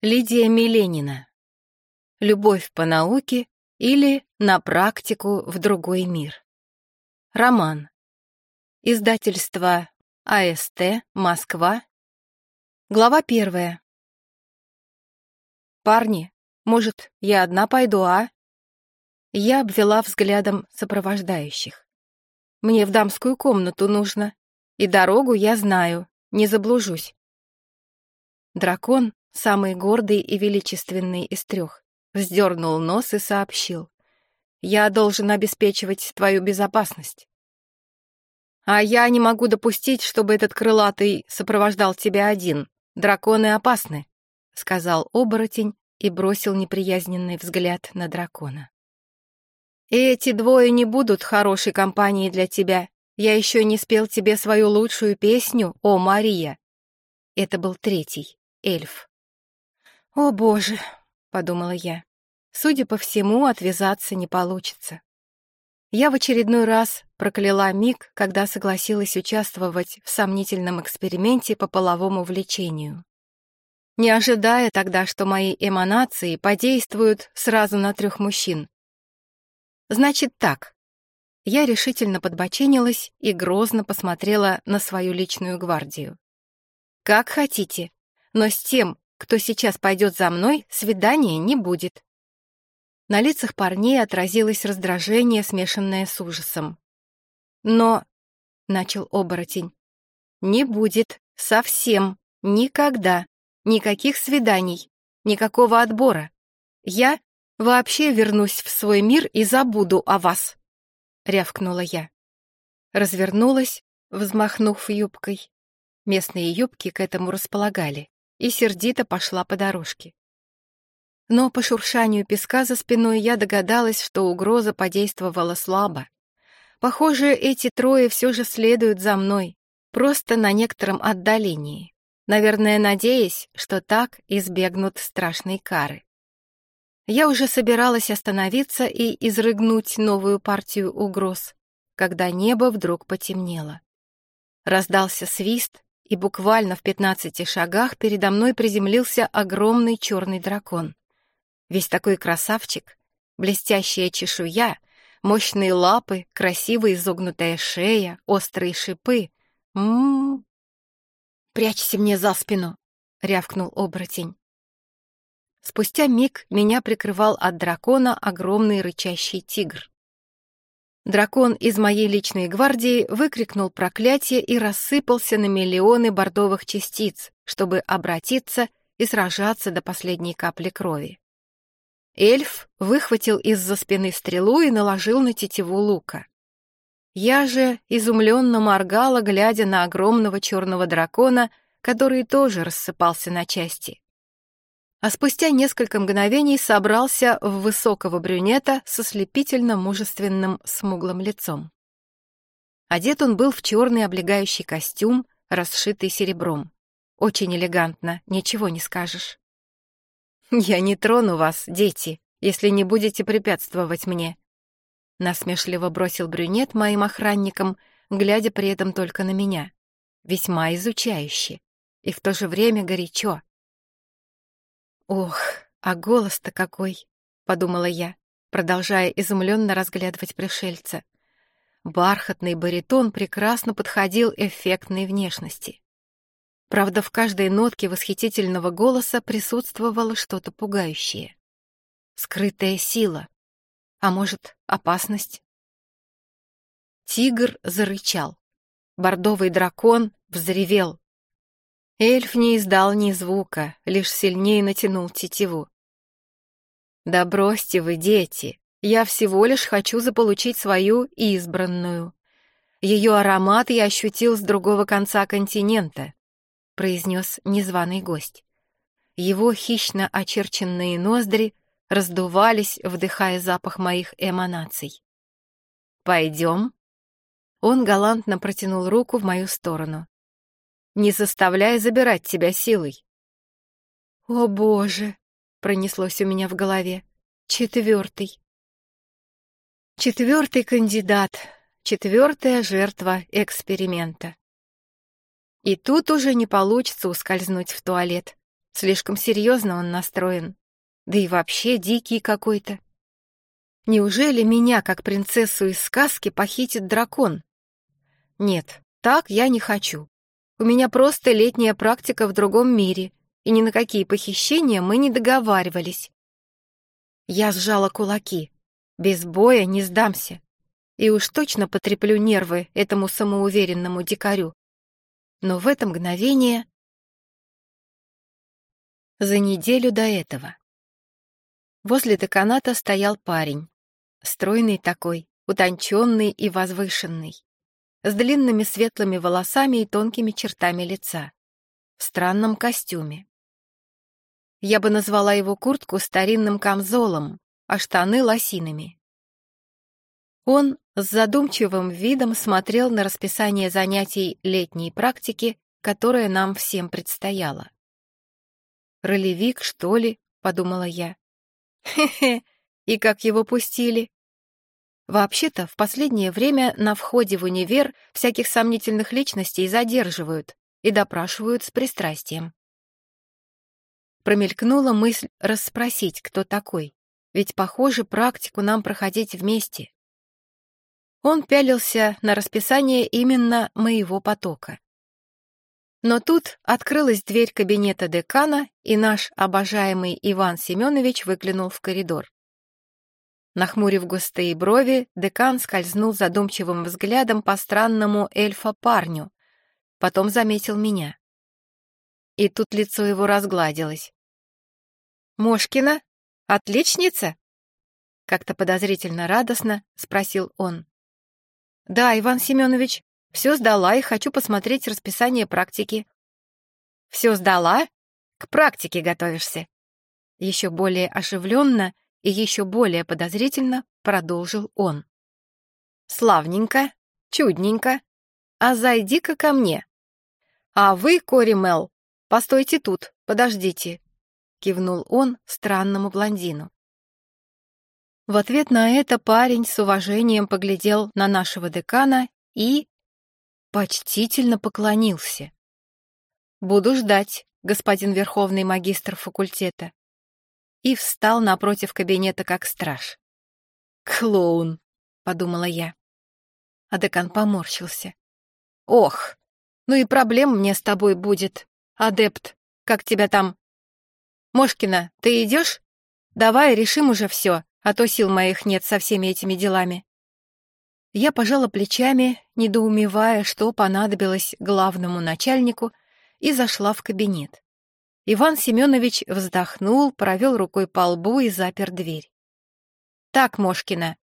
Лидия Миленина. Любовь по науке или на практику в другой мир. Роман. Издательство АСТ, Москва. Глава первая. «Парни, может, я одна пойду, а?» Я обвела взглядом сопровождающих. «Мне в дамскую комнату нужно, и дорогу я знаю, не заблужусь». Дракон, самый гордый и величественный из трех, вздернул нос и сообщил. «Я должен обеспечивать твою безопасность». «А я не могу допустить, чтобы этот крылатый сопровождал тебя один. Драконы опасны», — сказал оборотень и бросил неприязненный взгляд на дракона. «Эти двое не будут хорошей компанией для тебя. Я еще не спел тебе свою лучшую песню, о Мария». Это был третий, эльф. «О, боже!» — подумала я. «Судя по всему, отвязаться не получится». Я в очередной раз прокляла миг, когда согласилась участвовать в сомнительном эксперименте по половому влечению. Не ожидая тогда, что мои эманации подействуют сразу на трех мужчин. Значит так. Я решительно подбоченилась и грозно посмотрела на свою личную гвардию. Как хотите, но с тем, кто сейчас пойдет за мной, свидания не будет. На лицах парней отразилось раздражение, смешанное с ужасом. «Но...» — начал оборотень. «Не будет. Совсем. Никогда. Никаких свиданий. Никакого отбора. Я вообще вернусь в свой мир и забуду о вас», — рявкнула я. Развернулась, взмахнув юбкой. Местные юбки к этому располагали и сердито пошла по дорожке. Но по шуршанию песка за спиной я догадалась, что угроза подействовала слабо. Похоже, эти трое все же следуют за мной, просто на некотором отдалении, наверное, надеясь, что так избегнут страшной кары. Я уже собиралась остановиться и изрыгнуть новую партию угроз, когда небо вдруг потемнело. Раздался свист, и буквально в пятнадцати шагах передо мной приземлился огромный черный дракон. Весь такой красавчик, блестящая чешуя, мощные лапы, красиво изогнутая шея, острые шипы. М-м-м. «Прячься мне за спину!» — рявкнул оборотень. Спустя миг меня прикрывал от дракона огромный рычащий тигр. Дракон из моей личной гвардии выкрикнул проклятие и рассыпался на миллионы бордовых частиц, чтобы обратиться и сражаться до последней капли крови. Эльф выхватил из-за спины стрелу и наложил на тетиву лука. Я же изумленно моргала, глядя на огромного черного дракона, который тоже рассыпался на части а спустя несколько мгновений собрался в высокого брюнета со слепительно-мужественным смуглым лицом. Одет он был в черный облегающий костюм, расшитый серебром. Очень элегантно, ничего не скажешь. «Я не трону вас, дети, если не будете препятствовать мне», насмешливо бросил брюнет моим охранникам, глядя при этом только на меня, весьма изучающе и в то же время горячо. «Ох, а голос-то какой!» — подумала я, продолжая изумленно разглядывать пришельца. Бархатный баритон прекрасно подходил эффектной внешности. Правда, в каждой нотке восхитительного голоса присутствовало что-то пугающее. Скрытая сила. А может, опасность? Тигр зарычал. Бордовый дракон взревел, Эльф не издал ни звука, лишь сильнее натянул тетиву. «Да бросьте вы, дети, я всего лишь хочу заполучить свою избранную. Ее аромат я ощутил с другого конца континента», — произнес незваный гость. Его хищно очерченные ноздри раздувались, вдыхая запах моих эманаций. «Пойдем?» Он галантно протянул руку в мою сторону не заставляй забирать тебя силой. «О, Боже!» — пронеслось у меня в голове. «Четвертый». Четвертый кандидат, четвертая жертва эксперимента. И тут уже не получится ускользнуть в туалет. Слишком серьезно он настроен. Да и вообще дикий какой-то. Неужели меня, как принцессу из сказки, похитит дракон? Нет, так я не хочу. У меня просто летняя практика в другом мире, и ни на какие похищения мы не договаривались. Я сжала кулаки. Без боя не сдамся. И уж точно потреплю нервы этому самоуверенному дикарю. Но в это мгновение... За неделю до этого. Возле деканата стоял парень. Стройный такой, утонченный и возвышенный. С длинными светлыми волосами и тонкими чертами лица. В странном костюме. Я бы назвала его куртку старинным камзолом, а штаны — лосинами. Он с задумчивым видом смотрел на расписание занятий летней практики, которое нам всем предстояло. «Ролевик, что ли?» — подумала я. «Хе-хе, и как его пустили?» Вообще-то, в последнее время на входе в универ всяких сомнительных личностей задерживают и допрашивают с пристрастием. Промелькнула мысль расспросить, кто такой, ведь, похоже, практику нам проходить вместе. Он пялился на расписание именно моего потока. Но тут открылась дверь кабинета декана, и наш обожаемый Иван Семенович выглянул в коридор. Нахмурив густые брови, декан скользнул задумчивым взглядом по странному эльфа-парню, потом заметил меня. И тут лицо его разгладилось. «Мошкина? Отличница?» Как-то подозрительно радостно спросил он. «Да, Иван Семенович, все сдала и хочу посмотреть расписание практики». «Все сдала? К практике готовишься?» Еще более оживленно и еще более подозрительно продолжил он. «Славненько, чудненько. А зайди-ка ко мне. А вы, Кори Мел, постойте тут, подождите. — кивнул он странному блондину. В ответ на это парень с уважением поглядел на нашего декана и... почтительно поклонился. «Буду ждать, господин верховный магистр факультета». И встал напротив кабинета как страж. «Клоун», — подумала я. А декан поморщился. «Ох, ну и проблем мне с тобой будет, адепт, как тебя там «Мошкина, ты идешь? Давай решим уже все, а то сил моих нет со всеми этими делами». Я пожала плечами, недоумевая, что понадобилось главному начальнику, и зашла в кабинет. Иван Семенович вздохнул, провел рукой по лбу и запер дверь. «Так, Мошкина.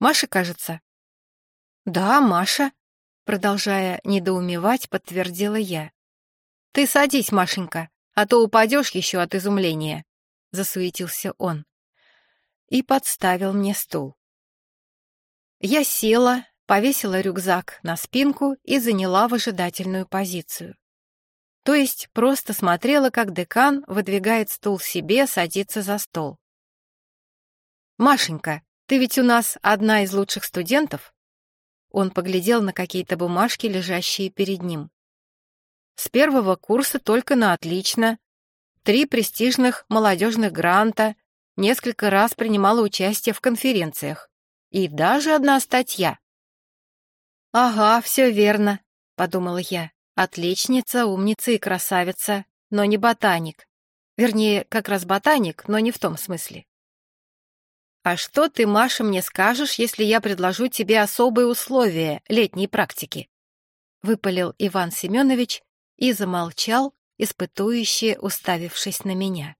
Маша, кажется?» «Да, Маша», — продолжая недоумевать, подтвердила я. «Ты садись, Машенька а то упадешь еще от изумления», — засуетился он. И подставил мне стул. Я села, повесила рюкзак на спинку и заняла выжидательную позицию. То есть просто смотрела, как декан выдвигает стул себе, садится за стол. «Машенька, ты ведь у нас одна из лучших студентов?» Он поглядел на какие-то бумажки, лежащие перед ним. С первого курса только на отлично. Три престижных молодежных гранта, несколько раз принимала участие в конференциях. И даже одна статья. «Ага, все верно», — подумала я. «Отличница, умница и красавица, но не ботаник. Вернее, как раз ботаник, но не в том смысле. «А что ты, Маша, мне скажешь, если я предложу тебе особые условия летней практики?» — выпалил Иван Семенович, и замолчал, испытующе уставившись на меня.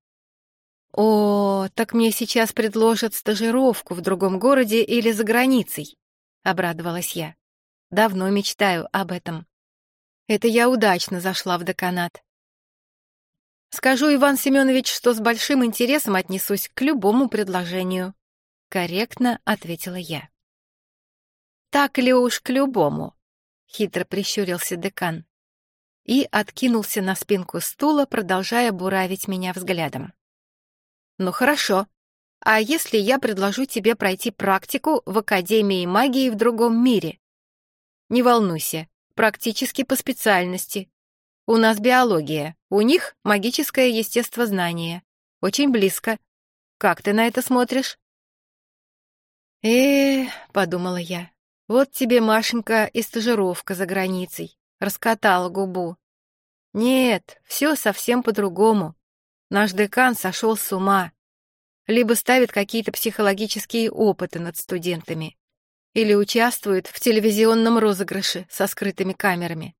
«О, так мне сейчас предложат стажировку в другом городе или за границей», — обрадовалась я. «Давно мечтаю об этом. Это я удачно зашла в деканат. Скажу, Иван Семенович, что с большим интересом отнесусь к любому предложению», — корректно ответила я. «Так ли уж к любому?» — хитро прищурился декан и откинулся на спинку стула, продолжая буравить меня взглядом. «Ну хорошо. А если я предложу тебе пройти практику в Академии магии в другом мире?» «Не волнуйся, практически по специальности. У нас биология, у них магическое естествознание. Очень близко. Как ты на это смотришь?» э подумала я, — «вот тебе, Машенька, и стажировка за границей». Раскатала губу. «Нет, все совсем по-другому. Наш декан сошел с ума. Либо ставит какие-то психологические опыты над студентами, или участвует в телевизионном розыгрыше со скрытыми камерами.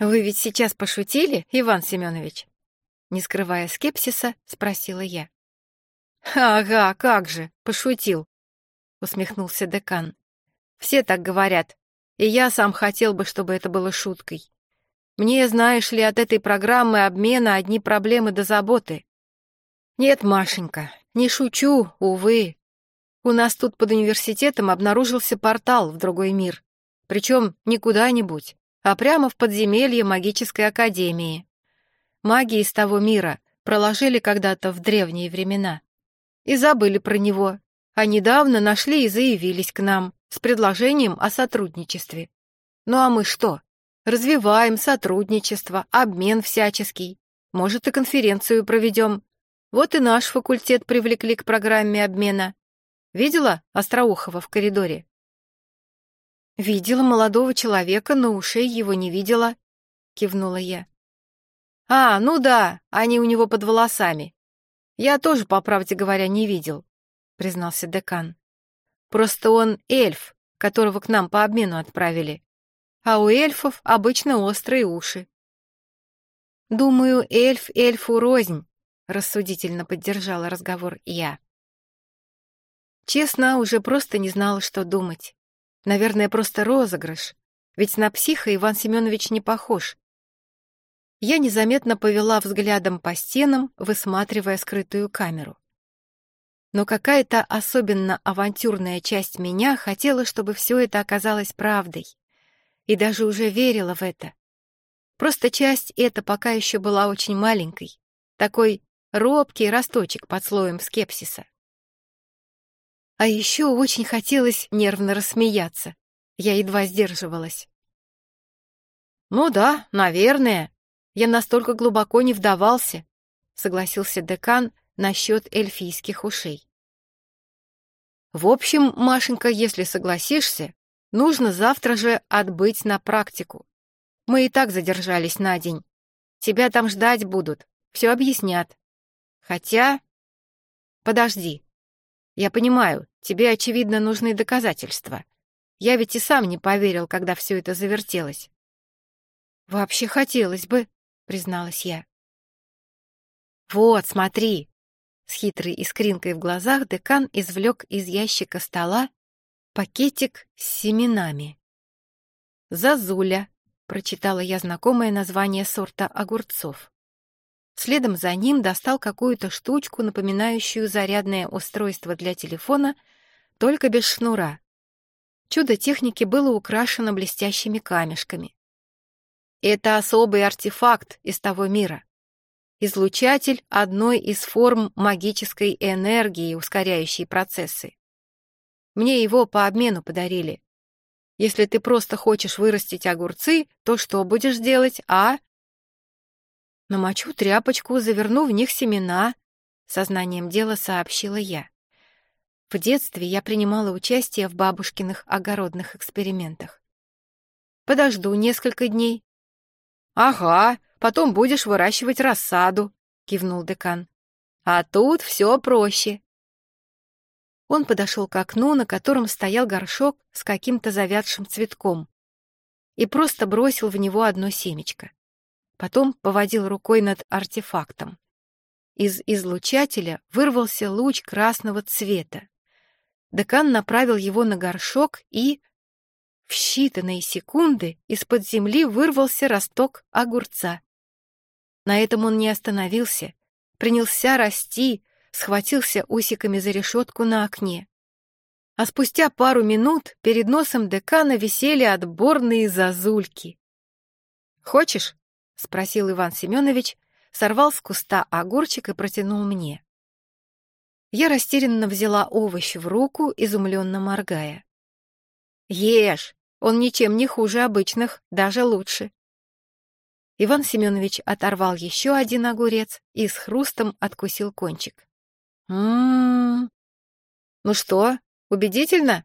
«Вы ведь сейчас пошутили, Иван Семенович?» Не скрывая скепсиса, спросила я. «Ага, как же, пошутил», — усмехнулся декан. «Все так говорят, и я сам хотел бы, чтобы это было шуткой. Мне, знаешь ли, от этой программы обмена одни проблемы до заботы. Нет, Машенька, не шучу, увы. У нас тут под университетом обнаружился портал в другой мир. Причем не куда-нибудь, а прямо в подземелье магической академии. Маги из того мира проложили когда-то в древние времена и забыли про него, а недавно нашли и заявились к нам с предложением о сотрудничестве. Ну а мы что? Развиваем сотрудничество, обмен всяческий. Может, и конференцию проведем. Вот и наш факультет привлекли к программе обмена. Видела Остроухова в коридоре? Видела молодого человека, но ушей его не видела, кивнула я. А, ну да, они у него под волосами. Я тоже, по правде говоря, не видел, признался декан. Просто он эльф, которого к нам по обмену отправили. А у эльфов обычно острые уши. Думаю, эльф эльфу рознь, рассудительно поддержала разговор я. Честно, уже просто не знала, что думать. Наверное, просто розыгрыш, ведь на психа Иван Семенович не похож, я незаметно повела взглядом по стенам, высматривая скрытую камеру. Но какая-то особенно авантюрная часть меня хотела, чтобы все это оказалось правдой. И даже уже верила в это. Просто часть эта пока еще была очень маленькой. Такой робкий росточек под слоем скепсиса. А еще очень хотелось нервно рассмеяться. Я едва сдерживалась. «Ну да, наверное», я настолько глубоко не вдавался, согласился декан насчет эльфийских ушей. В общем, Машенька, если согласишься, нужно завтра же отбыть на практику. Мы и так задержались на день. Тебя там ждать будут, все объяснят. Хотя... Подожди. Я понимаю, тебе, очевидно, нужны доказательства. Я ведь и сам не поверил, когда все это завертелось. Вообще хотелось бы, призналась я. «Вот, смотри!» С хитрой искринкой в глазах декан извлек из ящика стола пакетик с семенами. «Зазуля», — прочитала я знакомое название сорта огурцов. Следом за ним достал какую-то штучку, напоминающую зарядное устройство для телефона, только без шнура. Чудо техники было украшено блестящими камешками. Это особый артефакт из того мира. Излучатель одной из форм магической энергии, ускоряющей процессы. Мне его по обмену подарили. Если ты просто хочешь вырастить огурцы, то что будешь делать, а? Намочу тряпочку, заверну в них семена, сознанием дела сообщила я. В детстве я принимала участие в бабушкиных огородных экспериментах. Подожду несколько дней, «Ага, потом будешь выращивать рассаду», — кивнул декан. «А тут все проще». Он подошел к окну, на котором стоял горшок с каким-то завядшим цветком, и просто бросил в него одно семечко. Потом поводил рукой над артефактом. Из излучателя вырвался луч красного цвета. Декан направил его на горшок и в считанные секунды из-под земли вырвался росток огурца. На этом он не остановился, принялся расти, схватился усиками за решетку на окне. А спустя пару минут перед носом декана висели отборные зазульки. «Хочешь?» — спросил Иван Семенович, сорвал с куста огурчик и протянул мне. Я растерянно взяла овощ в руку, изумленно моргая. «Ешь! Он ничем не хуже обычных, даже лучше». Иван Семенович оторвал еще один огурец и с хрустом откусил кончик. «М-м-м! Ну что, убедительно?»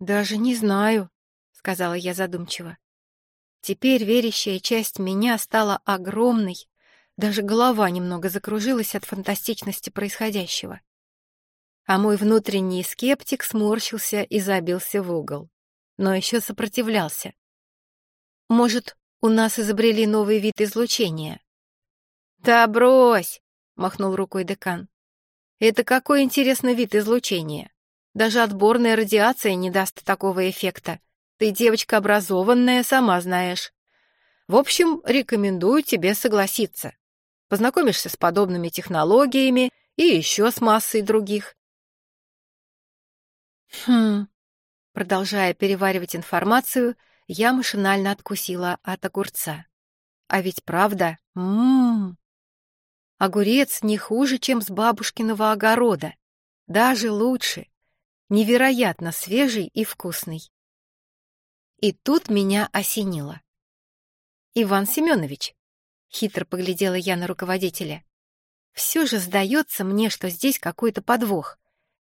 «Даже не знаю», — сказала я задумчиво. Теперь верящая часть меня стала огромной, даже голова немного закружилась от фантастичности происходящего. А мой внутренний скептик сморщился и забился в угол, но еще сопротивлялся. Может, у нас изобрели новый вид излучения? «Да брось!» — махнул рукой декан. «Это какой интересный вид излучения? Даже отборная радиация не даст такого эффекта. Ты девочка образованная, сама знаешь. В общем, рекомендую тебе согласиться. Познакомишься с подобными технологиями и еще с массой других. Хм. Продолжая переваривать информацию, я машинально откусила от огурца. А ведь правда, ммм. Огурец не хуже, чем с бабушкиного огорода. Даже лучше. Невероятно свежий и вкусный. И тут меня осенило. «Иван Семенович», — хитро поглядела я на руководителя, «все же сдается мне, что здесь какой-то подвох.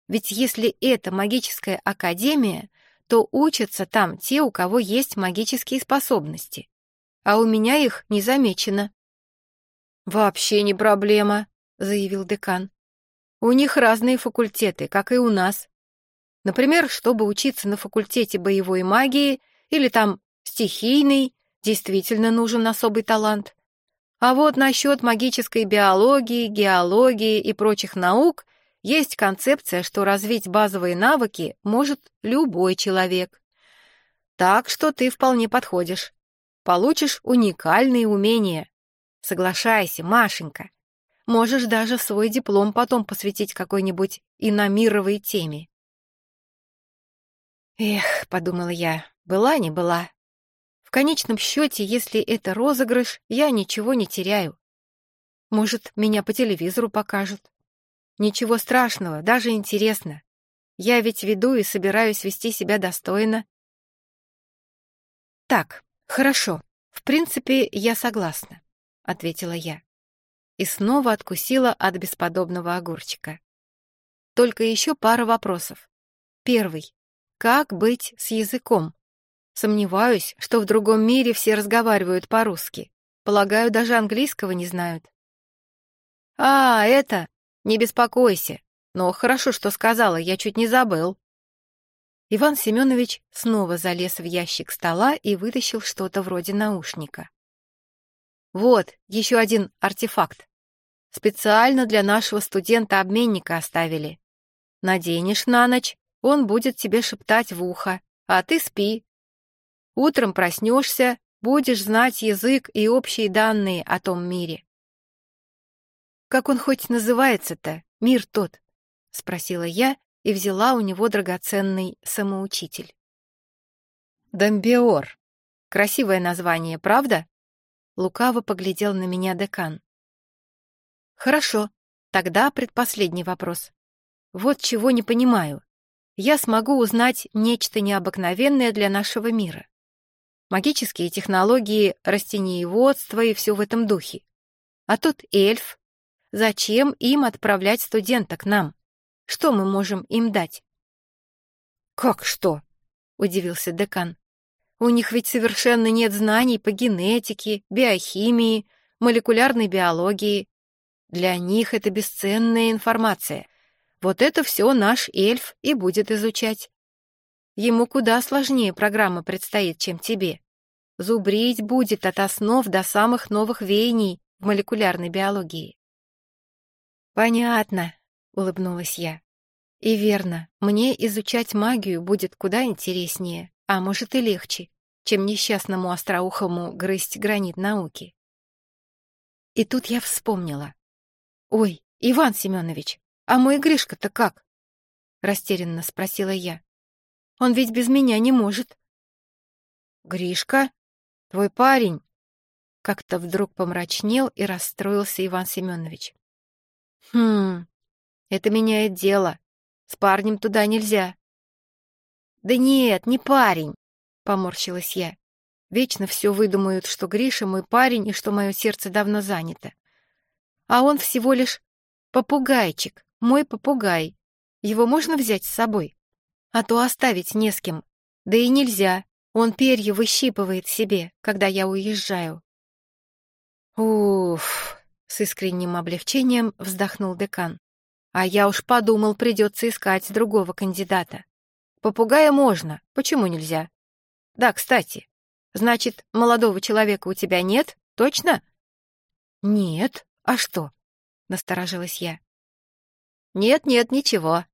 Ведь если это магическая академия, то учатся там те, у кого есть магические способности. А у меня их не замечено. «Вообще не проблема», — заявил декан. «У них разные факультеты, как и у нас. Например, чтобы учиться на факультете боевой магии или там стихийный, действительно нужен особый талант. А вот насчет магической биологии, геологии и прочих наук есть концепция, что развить базовые навыки может любой человек. Так что ты вполне подходишь. Получишь уникальные умения. Соглашайся, Машенька. Можешь даже свой диплом потом посвятить какой-нибудь иномировой теме. Эх, подумала я, была не была. В конечном счете, если это розыгрыш, я ничего не теряю. Может, меня по телевизору покажут. Ничего страшного, даже интересно. Я ведь веду и собираюсь вести себя достойно. Так, хорошо. В принципе, я согласна, ответила я. И снова откусила от бесподобного огурчика. Только еще пара вопросов. Первый. Как быть с языком? Сомневаюсь, что в другом мире все разговаривают по-русски. Полагаю, даже английского не знают. А, это... Не беспокойся. Но хорошо, что сказала, я чуть не забыл. Иван Семенович снова залез в ящик стола и вытащил что-то вроде наушника. Вот, еще один артефакт. Специально для нашего студента-обменника оставили. Наденешь на ночь, он будет тебе шептать в ухо, а ты спи. Утром проснешься, будешь знать язык и общие данные о том мире. «Как он хоть называется-то, мир тот?» — спросила я и взяла у него драгоценный самоучитель. «Домбиор. Красивое название, правда?» Лукаво поглядел на меня декан. «Хорошо, тогда предпоследний вопрос. Вот чего не понимаю. Я смогу узнать нечто необыкновенное для нашего мира. Магические технологии, растениеводство и все в этом духе. А тут эльф, Зачем им отправлять студента к нам? Что мы можем им дать? Как что? удивился декан. У них ведь совершенно нет знаний по генетике, биохимии, молекулярной биологии. Для них это бесценная информация. Вот это все наш эльф и будет изучать. Ему куда сложнее программа предстоит, чем тебе. Зубрить будет от основ до самых новых веяний в молекулярной биологии. «Понятно», — улыбнулась я. «И верно, мне изучать магию будет куда интереснее, а может и легче, чем несчастному остроухому грызть гранит науки». И тут я вспомнила. «Ой, Иван Семенович, а мой Гришка-то как?» Растерянно спросила я. «Он ведь без меня не может». «Гришка? Твой парень?» Как-то вдруг помрачнел и расстроился Иван Семенович. Хм, это меняет дело. С парнем туда нельзя. Да нет, не парень, поморщилась я. Вечно все выдумают, что Гриша мой парень и что мое сердце давно занято. А он всего лишь попугайчик, мой попугай. Его можно взять с собой? А то оставить не с кем. Да и нельзя. Он перья выщипывает себе, когда я уезжаю. Уф, с искренним облегчением вздохнул декан. А я уж подумал, придется искать другого кандидата. Попугая можно, почему нельзя? Да, кстати, значит, молодого человека у тебя нет, точно? Нет, а что? Насторожилась я. Нет-нет, ничего,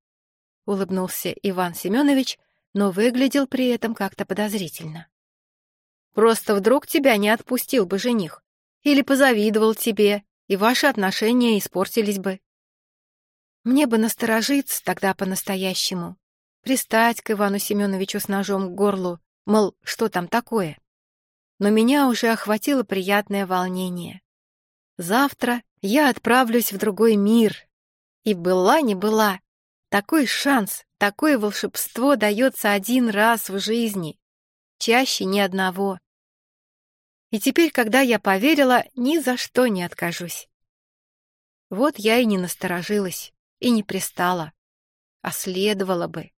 улыбнулся Иван Семенович, но выглядел при этом как-то подозрительно. Просто вдруг тебя не отпустил бы жених, или позавидовал тебе, и ваши отношения испортились бы. Мне бы насторожиться тогда по-настоящему, пристать к Ивану Семеновичу с ножом к горлу, мол, что там такое. Но меня уже охватило приятное волнение. Завтра я отправлюсь в другой мир. И была не была. Такой шанс, такое волшебство дается один раз в жизни. Чаще ни одного. И теперь, когда я поверила, ни за что не откажусь. Вот я и не насторожилась и не пристала. А следовало бы.